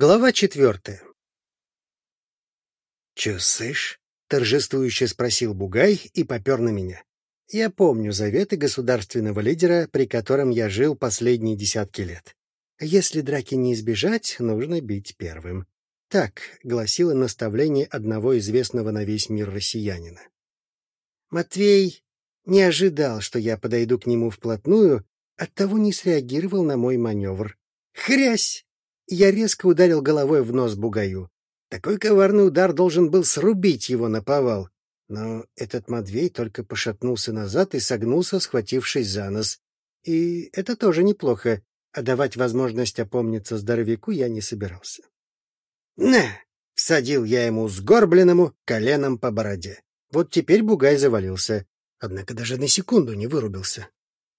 Глава четвертая. «Чё, сышь?» — торжествующе спросил Бугай и попер на меня. Я помню заветы государственного лидера, при котором я жил последние десятки лет. Если драки не избежать, нужно бить первым. Так гласило наставление одного известного на весь мир россиянина. Матвей не ожидал, что я подойду к нему вплотную, оттого не среагировал на мой маневр. Хрясь! Я резко ударил головой в нос бугаю. Такой коварный удар должен был срубить его на повал. Но этот Матвей только пошатнулся назад и согнулся, схватившись за нос. И это тоже неплохо, а давать возможность опомниться здоровяку я не собирался. «На!» — всадил я ему сгорбленному коленом по бороде. Вот теперь бугай завалился, однако даже на секунду не вырубился.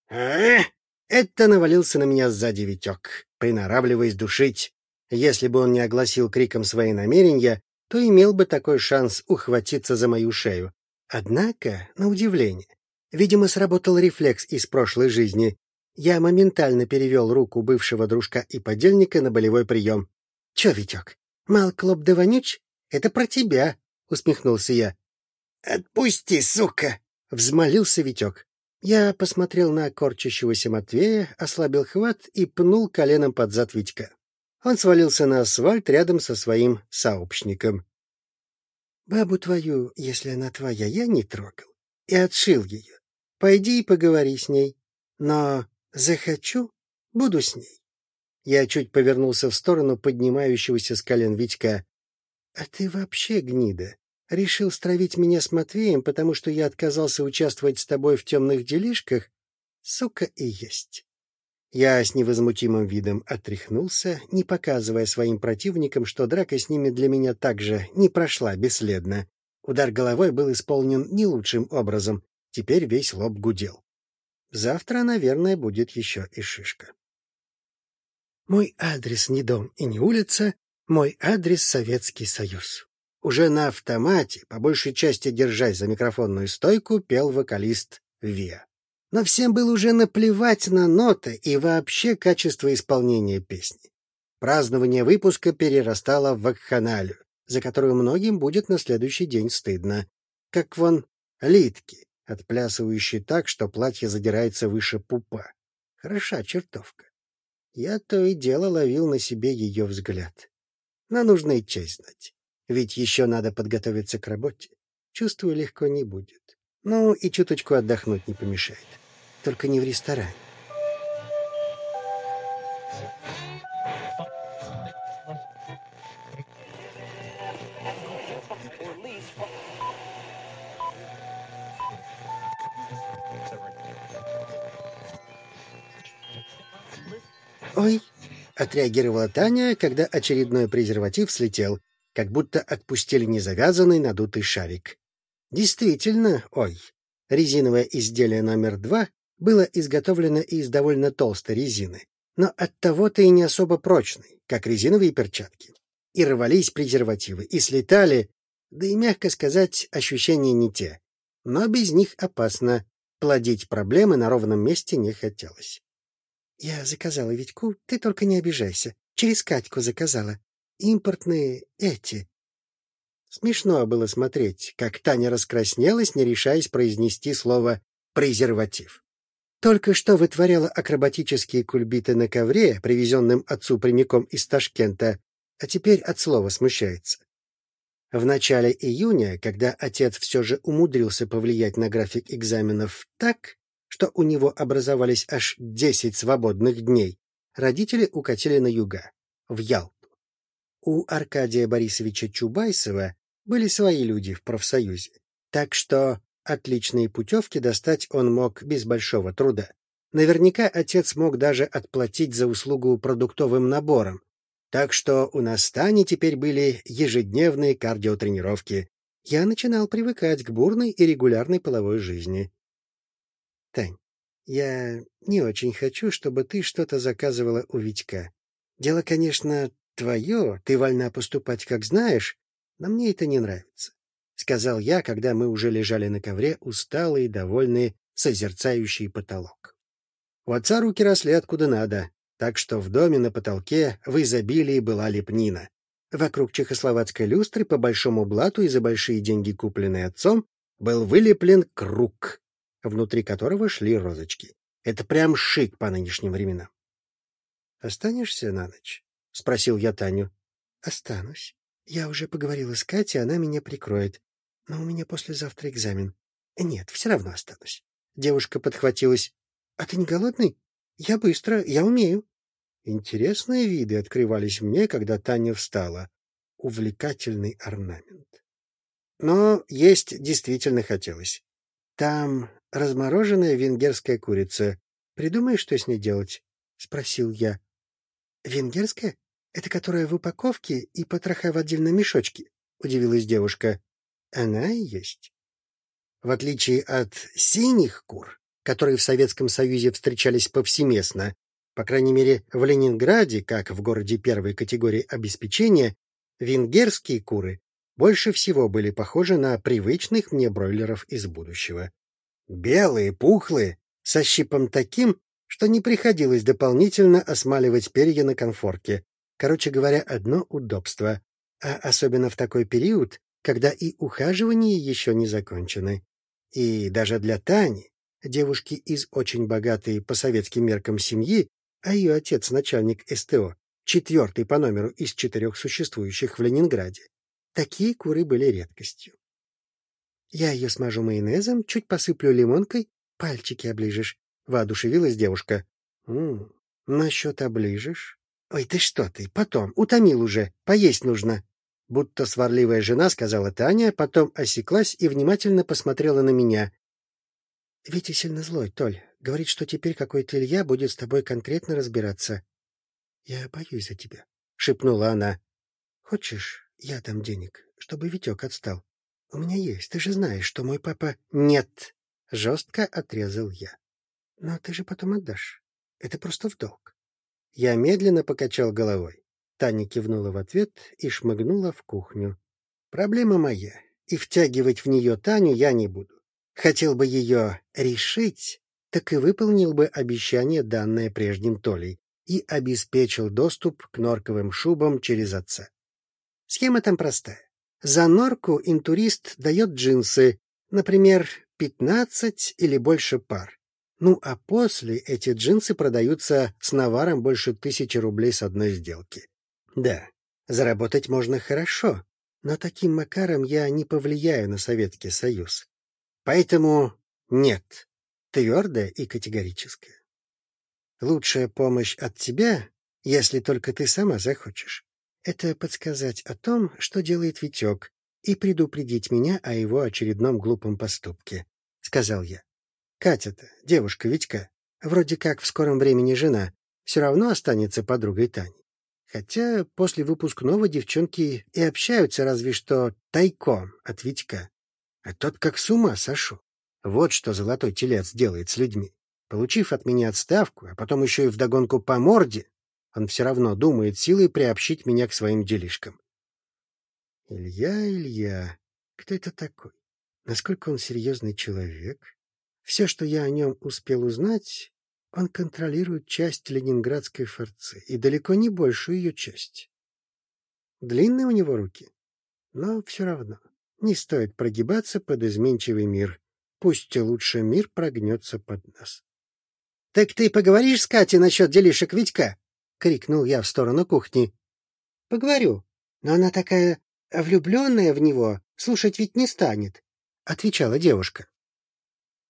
«А?» Это навалился на меня сзади Витек, приноравливаясь душить. Если бы он не огласил криком свои намерения, то имел бы такой шанс ухватиться за мою шею. Однако, на удивление, видимо, сработал рефлекс из прошлой жизни. Я моментально перевел руку бывшего дружка и подельника на болевой прием. — Че, Витек, мал клоп да вонюч? Это про тебя, — усмехнулся я. — Отпусти, сука! — взмолился Витек. Я посмотрел на корчащегося Матвея, ослабил хват и пнул коленом под зад Витька. Он свалился на асфальт рядом со своим сообщником. «Бабу твою, если она твоя, я не трогал и отшил ее. Пойди и поговори с ней. Но захочу, буду с ней». Я чуть повернулся в сторону поднимающегося с колен Витька. «А ты вообще гнида. Решил стравить меня с Матвеем, потому что я отказался участвовать с тобой в темных делишках? Сука и есть. Я с невозмутимым видом отряхнулся, не показывая своим противникам, что драка с ними для меня также не прошла бесследно. Удар головой был исполнен не лучшим образом, теперь весь лоб гудел. Завтра, наверное, будет еще и шишка. Мой адрес не дом и не улица, мой адрес — Советский Союз. Уже на автомате, по большей части держась за микрофонную стойку, пел вокалист Виа. Но всем было уже наплевать на ноты и вообще качество исполнения песни. Празднование выпуска перерастало в вакханалию, за которую многим будет на следующий день стыдно. Как вон Литки, отплясывающие так, что платье задирается выше пупа. Хороша чертовка. Я то и дело ловил на себе ее взгляд. Но нужно и честь знать. Ведь еще надо подготовиться к работе. Чувствую, легко не будет. Ну, и чуточку отдохнуть не помешает. Только не в ресторане. «Ой!» — отреагировала Таня, когда очередной презерватив слетел, как будто отпустили незавязанный надутый шарик. Действительно, ой, резиновое изделие номер два было изготовлено из довольно толстой резины, но оттого-то и не особо прочной, как резиновые перчатки. И рвались презервативы, и слетали, да и, мягко сказать, ощущения не те. Но без них опасно. Плодить проблемы на ровном месте не хотелось. — Я заказала Витьку, ты только не обижайся. Через Катьку заказала импортные эти. Смешно было смотреть, как Таня раскраснелась, не решаясь произнести слово «презерватив». Только что вытворяла акробатические кульбиты на ковре, привезенном отцу прямиком из Ташкента, а теперь от слова смущается. В начале июня, когда отец все же умудрился повлиять на график экзаменов так, что у него образовались аж десять свободных дней, родители укатили на юга, в Ялту. У Аркадия Борисовича Чубайсова были свои люди в профсоюзе, так что отличные путевки достать он мог без большого труда. Наверняка отец мог даже отплатить за услугу продуктовым набором, так что у нас Тани теперь были ежедневные кардиотренировки. Я начинал привыкать к бурной и регулярной половой жизни. Тань, я не очень хочу, чтобы ты что-то заказывала у Витька. Дело, конечно, твое, ты вольна поступать, как знаешь, но мне это не нравится, — сказал я, когда мы уже лежали на ковре, усталые, довольные, созерцающие потолок. У отца руки росли откуда надо. так что в доме на потолке в изобилии была лепнина. Вокруг чехословацкой люстры по большому блату и за большие деньги, купленные отцом, был вылеплен круг, внутри которого шли розочки. Это прям шик по нынешним временам. — Останешься на ночь? — спросил я Таню. — Останусь. Я уже поговорила с Катей, она меня прикроет. Но у меня послезавтра экзамен. Нет, все равно останусь. Девушка подхватилась. — А ты не голодный? Я быстро, я умею. Интересные виды открывались мне, когда Таня встала. Увлекательный орнамент. Но есть действительно хотелось. Там размороженная венгерская курица. Придумаешь, что с ней делать? — спросил я. — Венгерская? Это которая в упаковке и потроха в отдельном мешочке? — удивилась девушка. — Она и есть. В отличие от синих кур, которые в Советском Союзе встречались повсеместно, по крайней мере в Ленинграде, как в городе первой категории обеспечения, венгерские куры больше всего были похожи на привычных мне бройлеров из будущего. Белые, пухлые, со щипом таким, что не приходилось дополнительно осмаливать перья на конфорке. Короче говоря, одно удобство. А особенно в такой период, когда и ухаживания еще не закончены. И даже для Тани, девушки из очень богатой по советским меркам семьи, а ее отец начальник СТО, четвертый по номеру из четырех существующих в Ленинграде, такие куры были редкостью. Я ее смажу майонезом, чуть посыплю лимонкой, пальчики оближешь. Воодушевилась девушка. «М насчет оближешь? Ой, ты что ты, потом, утомил уже, поесть нужно. Будто сварливая жена, сказала Таня, потом осеклась и внимательно посмотрела на меня. Витя сильно злой, Толь. Говорит, что теперь какой-то Илья будет с тобой конкретно разбираться. Я боюсь за тебя, шепнула она. Хочешь, я дам денег, чтобы Витек отстал? У меня есть, ты же знаешь, что мой папа... Нет, жестко отрезал я. Но ты же потом отдашь. Это просто в долг. Я медленно покачал головой. Таня кивнула в ответ и шмыгнула в кухню. Проблема моя, и втягивать в нее Таню я не буду. Хотел бы ее решить, так и выполнил бы обещание, данное прежним Толей, и обеспечил доступ к норковым шубам через отца. Схема там простая. За норку интурист дает джинсы, например, 15 или больше пар. Ну а после эти джинсы продаются с наваром больше тысячи рублей с одной сделки. Да, заработать можно хорошо, но таким макаром я не повлияю на Советский Союз. Поэтому нет, твердое и категорическое. Лучшая помощь от тебя, если только ты сама захочешь, это подсказать о том, что делает Витек, и предупредить меня о его очередном глупом поступке, — сказал я. Катя-то, девушка Витька, вроде как в скором времени жена, все равно останется подругой Тани. Хотя после выпускного девчонки и общаются разве что тайком от Витька. А тот как с ума сошел. Вот что золотой телец делает с людьми. Получив от меня отставку, а потом еще и вдогонку по морде, он все равно думает силой приобщить меня к своим делишкам. Илья, Илья, кто это такой? Насколько он серьезный человек? Все, что я о нем успел узнать, он контролирует часть ленинградской форцы, и далеко не большую ее часть. Длинные у него руки, но все равно не стоит прогибаться под изменчивый мир. Пусть лучше мир прогнется под нас. — Так ты поговоришь с Катей насчет делишек Витька? — крикнул я в сторону кухни. — Поговорю, но она такая влюбленная в него, слушать ведь не станет, — отвечала девушка.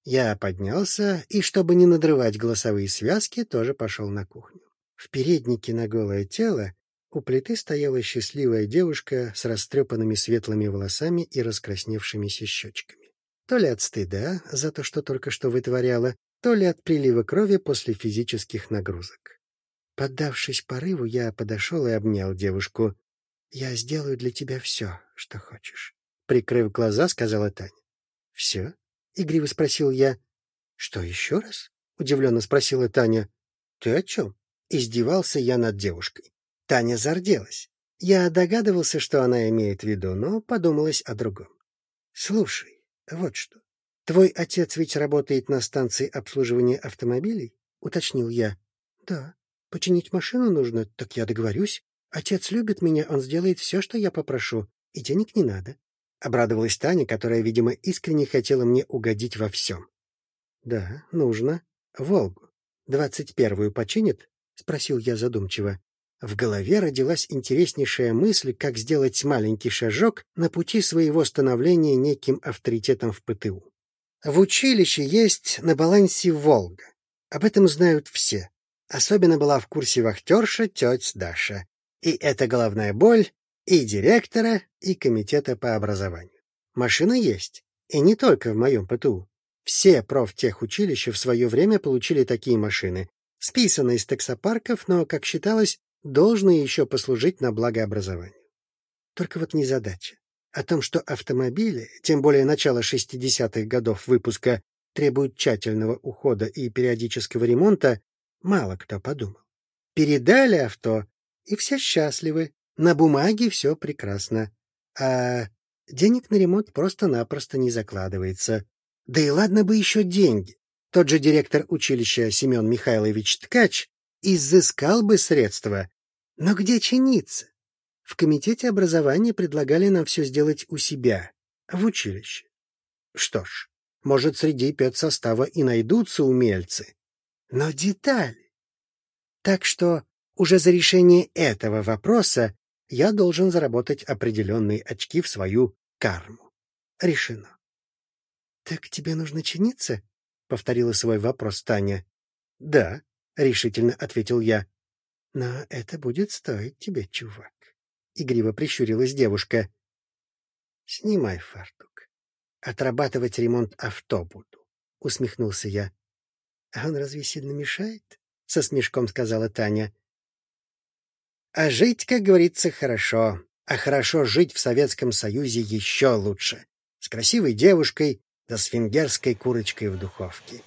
Я поднялся и, чтобы не надрывать голосовые связки, тоже пошел на кухню. В переднике на голое тело у плиты стояла счастливая девушка с растрепанными светлыми волосами и раскрасневшимися щечками. То ли от стыда за то, что только что вытворяла, то ли от прилива крови после физических нагрузок. Поддавшись порыву, я подошел и обнял девушку. — Я сделаю для тебя все, что хочешь. Прикрыв глаза, сказала Таня. — Все? — игриво спросил я. — Что, еще раз? — удивленно спросила Таня. — Ты о чем? Издевался я над девушкой. Таня зарделась. Я догадывался, что она имеет в виду, но подумалась о другом. — Слушай, вот что. Твой отец ведь работает на станции обслуживания автомобилей? — уточнил я. — Да. Починить машину нужно, так я договорюсь. Отец любит меня, он сделает все, что я попрошу, и денег не надо. Обрадовалась Таня, которая, видимо, искренне хотела мне угодить во всем. — Да, нужно. Волгу. Двадцать первую починит? — спросил я задумчиво. В голове родилась интереснейшая мысль, как сделать маленький шажок на пути своего становления неким авторитетом в ПТУ. В училище есть на балансе «Волга». Об этом знают все. Особенно была в курсе вахтерша тетя Даша. И это головная боль и директора, и комитета по образованию. Машина есть. И не только в моем ПТУ. Все профтехучилища в свое время получили такие машины, списанные из таксопарков, но, как считалось, должны еще послужить на благо образованию. Только вот незадача. О том, что автомобили, тем более начало 60-х годов выпуска, требуют тщательного ухода и периодического ремонта, мало кто подумал. Передали авто, и все счастливы. На бумаге все прекрасно. А денег на ремонт просто-напросто не закладывается. Да и ладно бы еще деньги. Тот же директор училища Семен Михайлович Ткач изыскал бы средства. Но где чиниться? В комитете образования предлагали нам все сделать у себя, в училище. Что ж, может, среди педсостава и найдутся умельцы. Но детали. Так что уже за решение этого вопроса я должен заработать определенные очки в свою карму. Решено. — Так тебе нужно чиниться? — повторила свой вопрос Таня. — Да, — решительно ответил я. — Но это будет стоить тебе, чувак. — игриво прищурилась девушка. — Снимай фартук. Отрабатывать ремонт авто буду, — усмехнулся я. — А он разве сильно мешает? — со смешком сказала Таня. — А жить, как говорится, хорошо. А хорошо жить в Советском Союзе еще лучше. С красивой девушкой да с венгерской курочкой в духовке.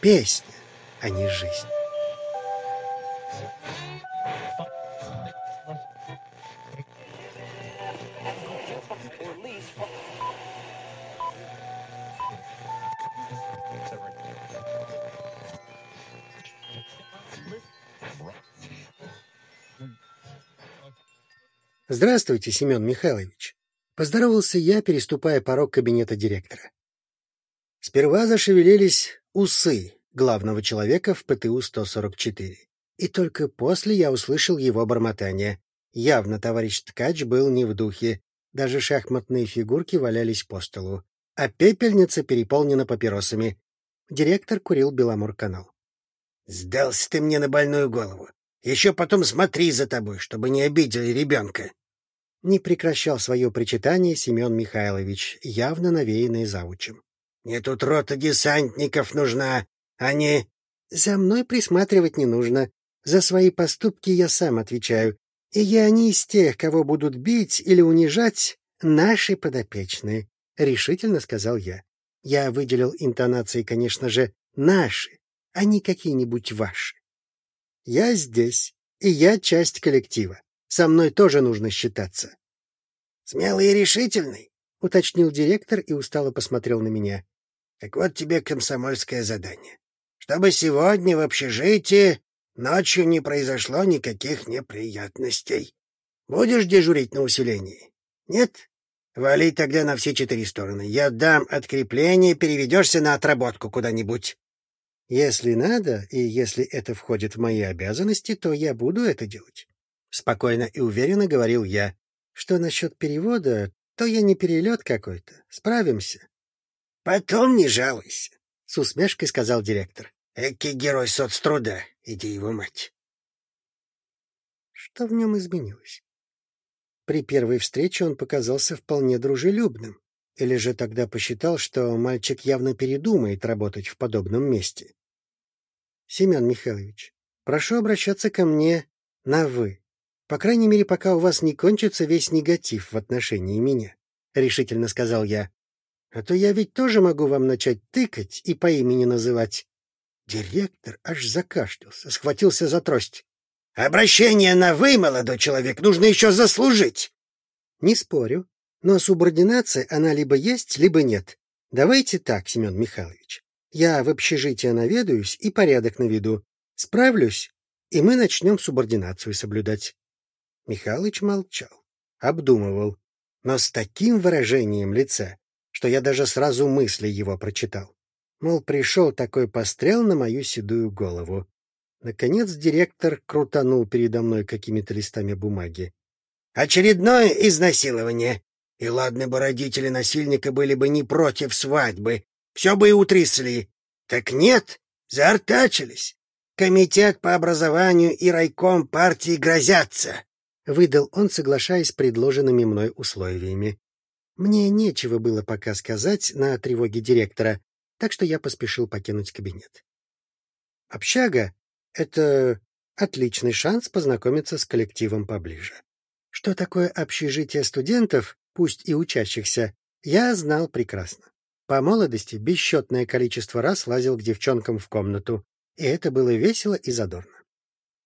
Песня, а не жизнь. Здравствуйте, Семен Михайлович. Поздоровался я, переступая порог кабинета директора. Сперва зашевелились усы главного человека в ПТУ-144. И только после я услышал его бормотание. Явно товарищ Ткач был не в духе. Даже шахматные фигурки валялись по столу. А пепельница переполнена папиросами. Директор курил Беломор-канал. — Сдался ты мне на больную голову. Еще потом смотри за тобой, чтобы не обидели ребенка. Не прекращал свое причитание Семен Михайлович, явно навеянный заучем. — Мне тут рота десантников нужна, а не... — За мной присматривать не нужно. За свои поступки я сам отвечаю. И я не из тех, кого будут бить или унижать наши подопечные, — решительно сказал я. Я выделил интонации, конечно же, наши, а не какие-нибудь ваши. Я здесь, и я часть коллектива. Со мной тоже нужно считаться. — Смелый и решительный, — уточнил директор и устало посмотрел на меня. — Так вот тебе комсомольское задание. Чтобы сегодня в общежитии ночью не произошло никаких неприятностей. Будешь дежурить на усилении? Нет? Вали тогда на все четыре стороны. Я дам открепление, переведешься на отработку куда-нибудь. Если надо, и если это входит в мои обязанности, то я буду это делать. Спокойно и уверенно говорил я. Что насчет перевода, то я не перелет какой-то. Справимся. — Потом не жалуйся, — с усмешкой сказал директор. — Экий герой соцтруда, иди его мать. Что в нем изменилось? При первой встрече он показался вполне дружелюбным. Или же тогда посчитал, что мальчик явно передумает работать в подобном месте? — Семен Михайлович, прошу обращаться ко мне на «вы». По крайней мере, пока у вас не кончится весь негатив в отношении меня, — решительно сказал я. А то я ведь тоже могу вам начать тыкать и по имени называть. Директор аж закашлялся, схватился за трость. — Обращение на «вы», молодой человек, нужно еще заслужить. — Не спорю, но субординация, она либо есть, либо нет. Давайте так, Семен Михайлович. Я в общежитие наведаюсь и порядок наведу. Справлюсь и мы начнем субординацию соблюдать. Михалыч молчал, обдумывал, но с таким выражением лица, что я даже сразу мысли его прочитал. Мол, пришел такой пострел на мою седую голову. Наконец директор крутанул передо мной какими-то листами бумаги. «Очередное изнасилование. И ладно бы родители насильника были бы не против свадьбы, все бы и утрясли. Так нет, заортачились. Комитет по образованию и райком партии грозятся», — выдал он, соглашаясь с предложенными мной условиями. Мне нечего было пока сказать на тревоге директора, так что я поспешил покинуть кабинет. Общага — это отличный шанс познакомиться с коллективом поближе. Что такое общежитие студентов, пусть и учащихся, я знал прекрасно. По молодости бесчетное количество раз лазил к девчонкам в комнату, и это было весело и задорно.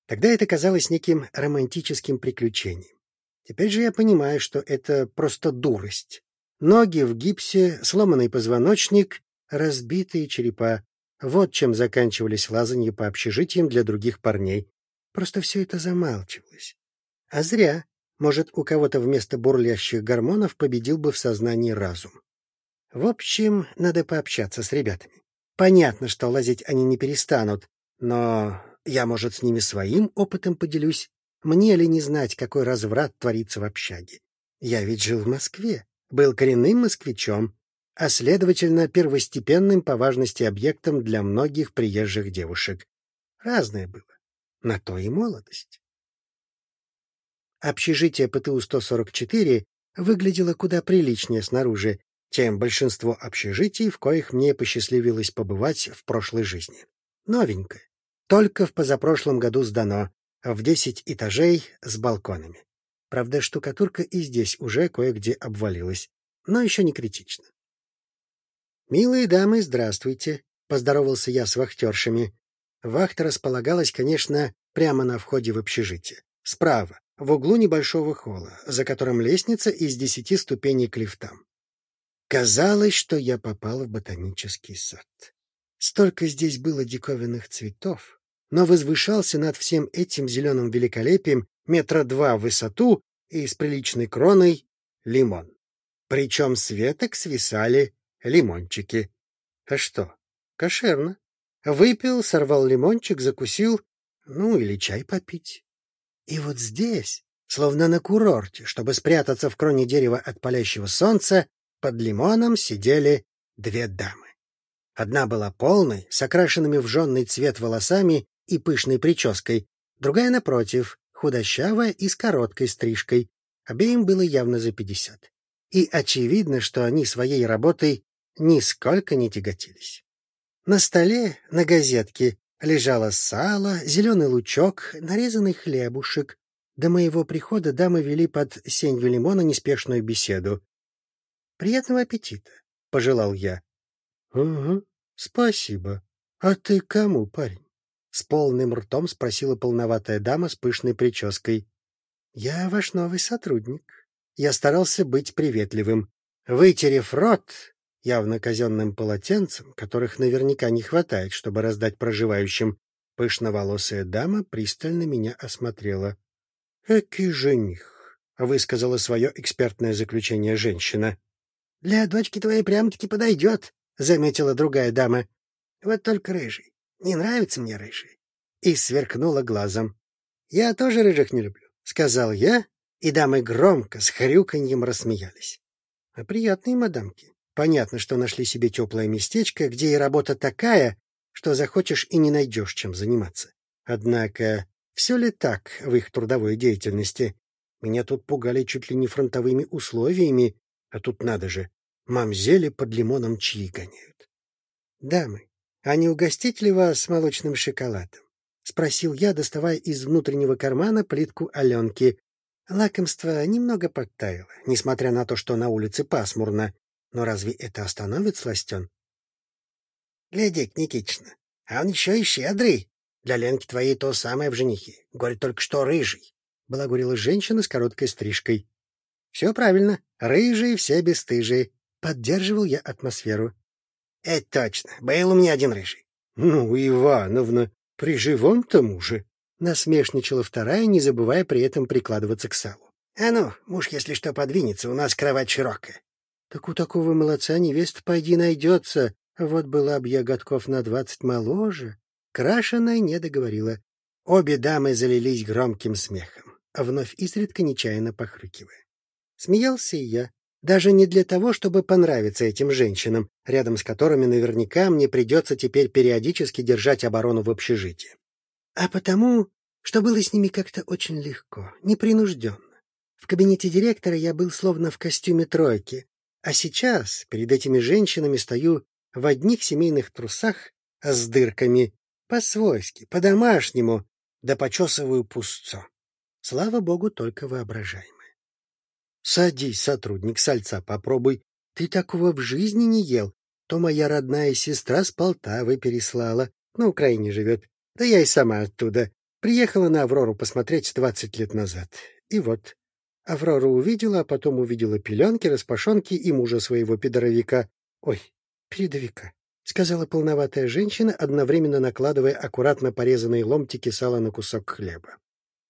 Тогда это казалось неким романтическим приключением. Теперь же я понимаю, что это просто дурость. Ноги в гипсе, сломанный позвоночник разбитые черепа. Вот чем заканчивались лазанья по общежитиям для других парней. Просто все это замалчивалось. А зря. Может, у кого-то вместо бурлящих гормонов победил бы в сознании разум. В общем, надо пообщаться с ребятами. Понятно, что лазить они не перестанут, но я, может, с ними своим опытом поделюсь. Мне ли не знать, какой разврат творится в общаге? Я ведь жил в Москве, был коренным москвичом, а, следовательно, первостепенным по важности объектом для многих приезжих девушек. Разное было. На то и молодость. Общежитие ПТУ-144 выглядело куда приличнее снаружи, чем большинство общежитий, в коих мне посчастливилось побывать в прошлой жизни. Новенькое. Только в позапрошлом году сдано, в десять этажей с балконами. Правда, штукатурка и здесь уже кое-где обвалилась, но еще не критично. «Милые дамы, здравствуйте», — поздоровался я с вахтершами. Вахта располагалась, конечно, прямо на входе в общежитие. Справа, в углу небольшого холла, за которым лестница из десяти ступеней к лифтам. Казалось, что я попал в ботанический сад. Столько здесь было диковинных цветов, но возвышался над всем этим зеленым великолепием метра два в высоту и с приличной кроной лимон. Причем с веток свисали лимончики. А что? Кошерно. Выпил, сорвал лимончик, закусил, ну или чай попить. И вот здесь, словно на курорте, чтобы спрятаться в кроне дерева от палящего солнца, под лимоном сидели две дамы. Одна была полной, с окрашенными в жженный цвет волосами и пышной прической, другая, напротив, худощавая и с короткой стрижкой. Обеим было явно за пятьдесят. И очевидно, что они своей работой нисколько не тяготились. На столе, на газетке, лежало сало, зеленый лучок, нарезанный хлебушек. До моего прихода дамы вели под сенью лимона неспешную беседу. — Приятного аппетита, — пожелал я. — Угу, спасибо. А ты кому, парень? — с полным ртом спросила полноватая дама с пышной прической. — Я ваш новый сотрудник. Я старался быть приветливым. Вытерев рот, явно казенным полотенцем, которых наверняка не хватает, чтобы раздать проживающим, пышноволосая дама пристально меня осмотрела. — Экий жених, — высказала свое экспертное заключение женщина. — Для дочки твоей прям-таки подойдет, — заметила другая дама. — Вот только рыжий. Не нравится мне рыжий. И сверкнула глазом. — Я тоже рыжих не люблю, — сказал я, и дамы громко с хрюканьем рассмеялись. — А приятные мадамки. Понятно, что нашли себе теплое местечко, где и работа такая, что захочешь и не найдешь, чем заниматься. Однако, все ли так в их трудовой деятельности? Меня тут пугали чуть ли не фронтовыми условиями, а тут надо же, мамзели под лимоном чьи гоняют. — Дамы, а не угостить ли вас молочным шоколадом? — спросил я, доставая из внутреннего кармана плитку Аленки. Лакомство немного подтаяло, несмотря на то, что на улице пасмурно, но разве это остановит сластен? — Глядик, Никитична, а он еще и щедрый. Для Ленки твоей то самое в женихе. Говорит только что рыжий. Балагурила женщина с короткой стрижкой. — Все правильно. Рыжие все бесстыжие. Поддерживал я атмосферу. — Это точно. Был у меня один рыжий. — Ну, Ивановна, при живом тому же. Насмешничала вторая, не забывая при этом прикладываться к салу. А ну, муж, если что, подвинется, у нас кровать широкая. Так у такого молодца невеста пойди найдется. Вот была б я годков на двадцать моложе. Крашеная не договорила. Обе дамы залились громким смехом, а вновь изредка нечаянно похрюкивая. Смеялся и я, даже не для того, чтобы понравиться этим женщинам, рядом с которыми наверняка мне придется теперь периодически держать оборону в общежитии, а потому, что было с ними как-то очень легко, непринужденно. В кабинете директора я был словно в костюме тройки, а сейчас перед этими женщинами стою в одних семейных трусах с дырками, по-свойски, по-домашнему, да почесываю пустцо. Слава богу, только воображаемое. Садись, сотрудник, сальца попробуй. Ты такого в жизни не ел. То моя родная сестра с Полтавы переслала. На Украине живет. Да я и сама оттуда. Приехала на Аврору посмотреть двадцать лет назад. И вот. Аврора увидела, а потом увидела пеленки, распашонки и мужа своего пидоровика. Ой, передовика, — сказала полноватая женщина, одновременно накладывая аккуратно порезанные ломтики сала на кусок хлеба.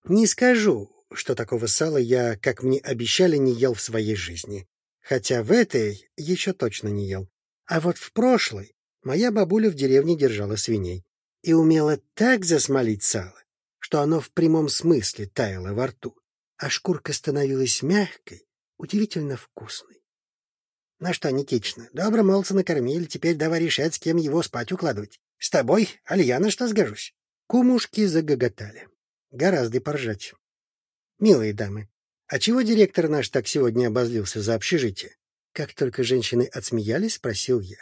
Не скажу, что такого сала я, как мне обещали, не ел в своей жизни. Хотя в этой еще точно не ел. А вот в прошлой моя бабуля в деревне держала свиней и умела так засмолить сало, что оно в прямом смысле таяло во рту, а шкурка становилась мягкой, удивительно вкусной. — Ну что, Никитична, добро молодца накормили, теперь давай решать, с кем его спать укладывать. С тобой, аль я на что сгожусь? Кумушки загоготали. Гораздо поржать. — Милые дамы, а чего директор наш так сегодня обозлился за общежитие? Как только женщины отсмеялись, спросил я.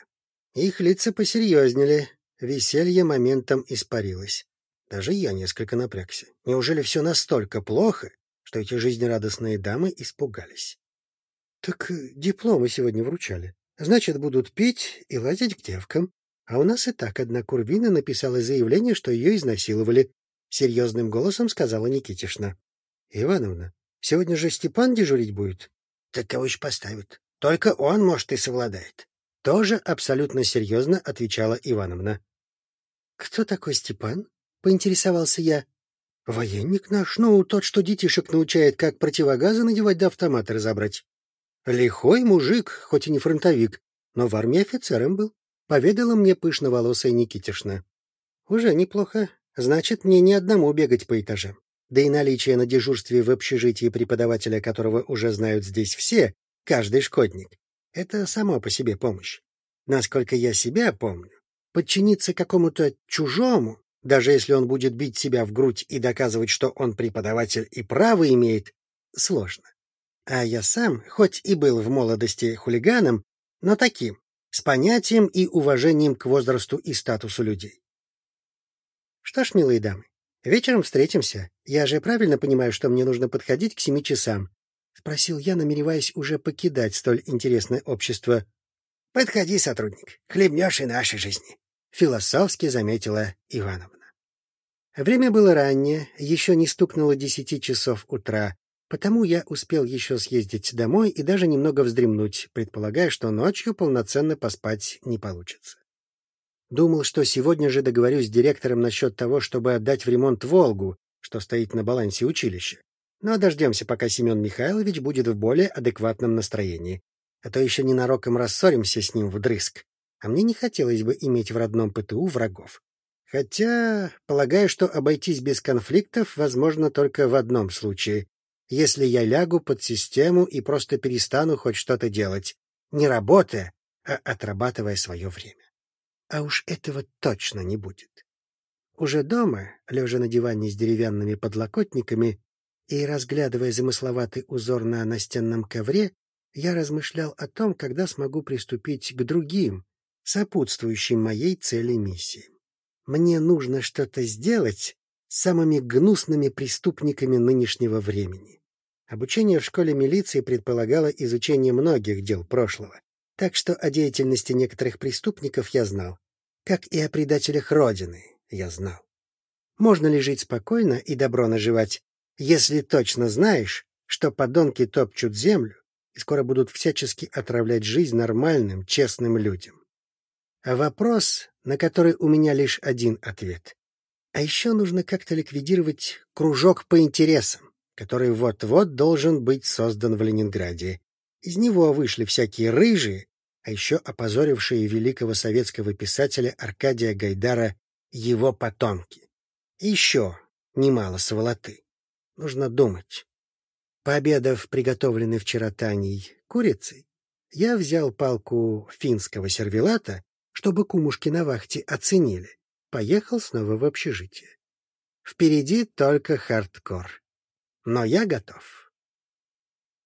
Их лица посерьезнели, Веселье моментом испарилось. Даже я несколько напрягся. Неужели все настолько плохо, что эти жизнерадостные дамы испугались? Так э, дипломы сегодня вручали. Значит, будут пить и лазить к девкам. А у нас и так одна курвина написала заявление, что ее изнасиловали. Серьезным голосом сказала Никитишна. — Ивановна, сегодня же Степан дежурить будет? — Так кого ж поставят? Только он, может, и совладает. Тоже абсолютно серьезно отвечала Ивановна. — Кто такой Степан? — поинтересовался я. — Военник наш, ну, тот, что детишек научает, как противогазы надевать да автоматы разобрать. Лихой мужик, хоть и не фронтовик, но в армии офицером был, — поведала мне пышноволосая Никитишна. — Уже неплохо. Значит, мне не одному бегать по этажам. Да и наличие на дежурстве в общежитии преподавателя, которого уже знают здесь все, каждый шкодник, это само по себе помощь. Насколько я себя помню, подчиниться какому-то чужому, даже если он будет бить себя в грудь и доказывать, что он преподаватель и право имеет, сложно. А я сам, хоть и был в молодости хулиганом, но таким, с понятием и уважением к возрасту и статусу людей. Что ж, милые дамы, вечером встретимся. Я же правильно понимаю, что мне нужно подходить к семи часам. — спросил я, намереваясь уже покидать столь интересное общество. — Подходи, сотрудник, хлебнешь и нашей жизни, — философски заметила Ивановна. Время было раннее, еще не стукнуло десяти часов утра, потому я успел еще съездить домой и даже немного вздремнуть, предполагая, что ночью полноценно поспать не получится. Думал, что сегодня же договорюсь с директором насчет того, чтобы отдать в ремонт «Волгу», что стоит на балансе училища. Но дождемся, пока Семен Михайлович будет в более адекватном настроении. А то еще ненароком рассоримся с ним вдрызг. А мне не хотелось бы иметь в родном ПТУ врагов. Хотя, полагаю, что обойтись без конфликтов возможно только в одном случае. Если я лягу под систему и просто перестану хоть что-то делать. Не работая, а отрабатывая свое время. А уж этого точно не будет. Уже дома, лежа на диване с деревянными подлокотниками, и, разглядывая замысловатый узор на настенном ковре, я размышлял о том, когда смогу приступить к другим, сопутствующим моей цели миссии. Мне нужно что-то сделать с самыми гнусными преступниками нынешнего времени. Обучение в школе милиции предполагало изучение многих дел прошлого, так что о деятельности некоторых преступников я знал, как и о предателях Родины я знал. Можно ли жить спокойно и добро наживать, если точно знаешь, что подонки топчут землю и скоро будут всячески отравлять жизнь нормальным, честным людям. А вопрос, на который у меня лишь один ответ. А еще нужно как-то ликвидировать кружок по интересам, который вот-вот должен быть создан в Ленинграде. Из него вышли всякие рыжие, а еще опозорившие великого советского писателя Аркадия Гайдара его потомки. И еще немало сволоты. Нужно думать. Пообедав приготовленной вчера Таней курицей, я взял палку финского сервелата, чтобы кумушки на вахте оценили. Поехал снова в общежитие. Впереди только хардкор. Но я готов.